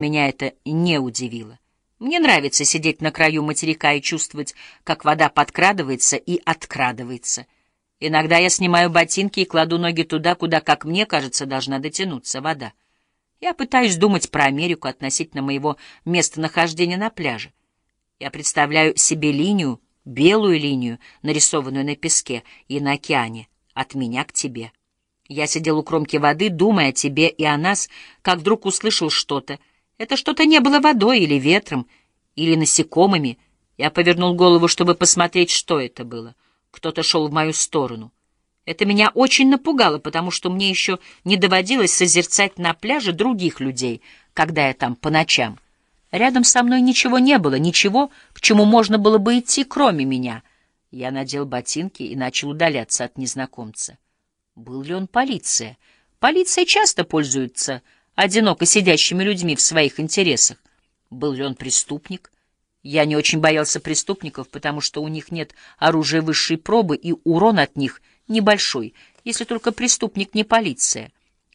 Меня это не удивило. Мне нравится сидеть на краю материка и чувствовать, как вода подкрадывается и открадывается. Иногда я снимаю ботинки и кладу ноги туда, куда, как мне кажется, должна дотянуться вода. Я пытаюсь думать про Америку относительно моего местонахождения на пляже. Я представляю себе линию, белую линию, нарисованную на песке и на океане, от меня к тебе. Я сидел у кромки воды, думая о тебе и о нас, как вдруг услышал что-то — это что-то не было водой или ветром, или насекомыми. Я повернул голову, чтобы посмотреть, что это было. Кто-то шел в мою сторону. Это меня очень напугало, потому что мне еще не доводилось созерцать на пляже других людей, когда я там по ночам. Рядом со мной ничего не было, ничего, к чему можно было бы идти, кроме меня. Я надел ботинки и начал удаляться от незнакомца. Был ли он полиция? Полиция часто пользуется одиноко сидящими людьми в своих интересах. Был ли он преступник? Я не очень боялся преступников, потому что у них нет оружия высшей пробы, и урон от них небольшой, если только преступник не полиция.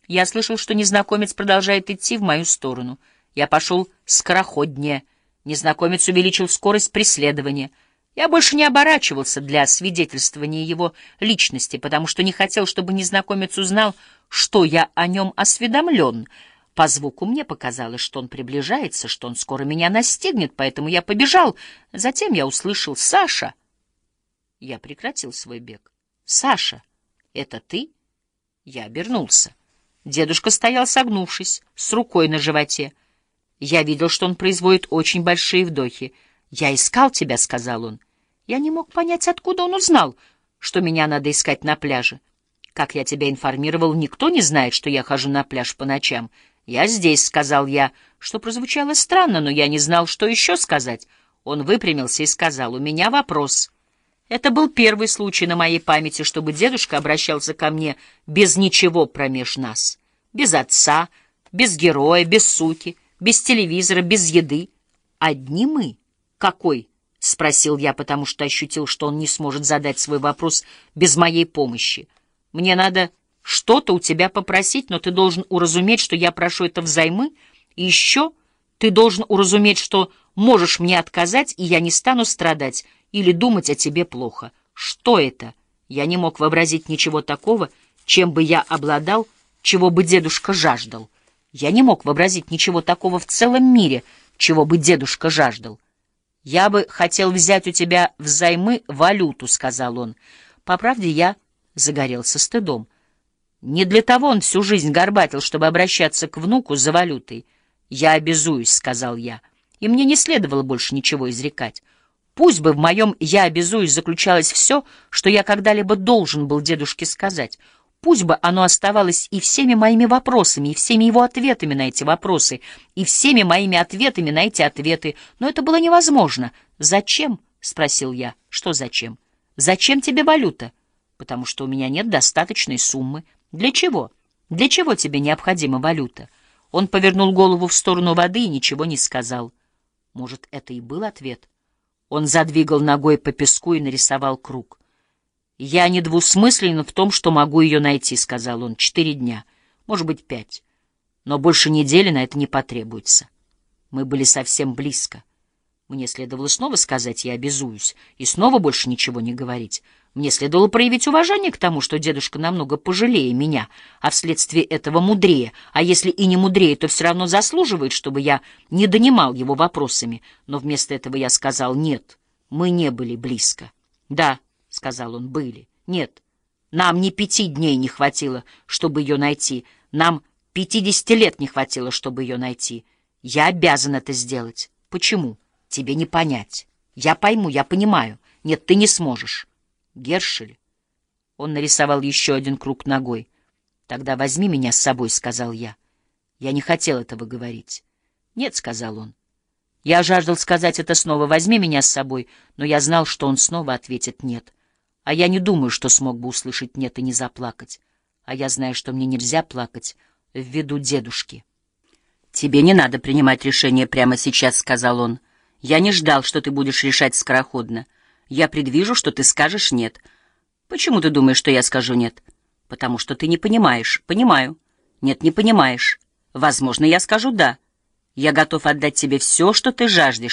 Я слышал, что незнакомец продолжает идти в мою сторону. Я пошел скороходнее. Незнакомец увеличил скорость преследования. Я больше не оборачивался для свидетельствования его личности, потому что не хотел, чтобы незнакомец узнал, что я о нем осведомлен — по звуку мне показалось, что он приближается, что он скоро меня настигнет, поэтому я побежал. Затем я услышал «Саша!». Я прекратил свой бег. «Саша, это ты?» Я обернулся. Дедушка стоял согнувшись, с рукой на животе. Я видел, что он производит очень большие вдохи. «Я искал тебя», — сказал он. Я не мог понять, откуда он узнал, что меня надо искать на пляже. Как я тебя информировал, никто не знает, что я хожу на пляж по ночам. «Я здесь», — сказал я, что прозвучало странно, но я не знал, что еще сказать. Он выпрямился и сказал, «У меня вопрос». Это был первый случай на моей памяти, чтобы дедушка обращался ко мне без ничего промеж нас. Без отца, без героя, без суки, без телевизора, без еды. Одни мы. Какой? — спросил я, потому что ощутил, что он не сможет задать свой вопрос без моей помощи. Мне надо что-то у тебя попросить, но ты должен уразуметь, что я прошу это взаймы, и еще ты должен уразуметь, что можешь мне отказать, и я не стану страдать или думать о тебе плохо. Что это? Я не мог вообразить ничего такого, чем бы я обладал, чего бы дедушка жаждал. Я не мог вообразить ничего такого в целом мире, чего бы дедушка жаждал. «Я бы хотел взять у тебя взаймы валюту», — сказал он. По правде, я загорелся стыдом. Не для того он всю жизнь горбатил, чтобы обращаться к внуку за валютой. «Я обязуюсь», — сказал я, и мне не следовало больше ничего изрекать. Пусть бы в моем «я обязуюсь» заключалось все, что я когда-либо должен был дедушке сказать. Пусть бы оно оставалось и всеми моими вопросами, и всеми его ответами на эти вопросы, и всеми моими ответами на эти ответы, но это было невозможно. «Зачем?» — спросил я. «Что зачем?» «Зачем тебе валюта?» «Потому что у меня нет достаточной суммы». Для чего? Для чего тебе необходима валюта? Он повернул голову в сторону воды и ничего не сказал. Может, это и был ответ? Он задвигал ногой по песку и нарисовал круг. «Я недвусмыслен в том, что могу ее найти», — сказал он. «Четыре дня, может быть, пять. Но больше недели на это не потребуется. Мы были совсем близко. Мне следовало снова сказать «я обязуюсь» и снова больше ничего не говорить. Мне следовало проявить уважение к тому, что дедушка намного пожалее меня, а вследствие этого мудрее, а если и не мудрее, то все равно заслуживает, чтобы я не донимал его вопросами. Но вместо этого я сказал «нет, мы не были близко». «Да», — сказал он, — «были». «Нет, нам ни пяти дней не хватило, чтобы ее найти. Нам пятидесяти лет не хватило, чтобы ее найти. Я обязан это сделать. Почему? Тебе не понять. Я пойму, я понимаю. Нет, ты не сможешь». Гершель. Он нарисовал еще один круг ногой. «Тогда возьми меня с собой», — сказал я. Я не хотел этого говорить. «Нет», — сказал он. Я жаждал сказать это снова «возьми меня с собой», но я знал, что он снова ответит «нет». А я не думаю, что смог бы услышать «нет» и не заплакать. А я знаю, что мне нельзя плакать в виду дедушки. «Тебе не надо принимать решение прямо сейчас», — сказал он. «Я не ждал, что ты будешь решать скороходно». Я предвижу, что ты скажешь «нет». Почему ты думаешь, что я скажу «нет»? Потому что ты не понимаешь. Понимаю. Нет, не понимаешь. Возможно, я скажу «да». Я готов отдать тебе все, что ты жаждешь,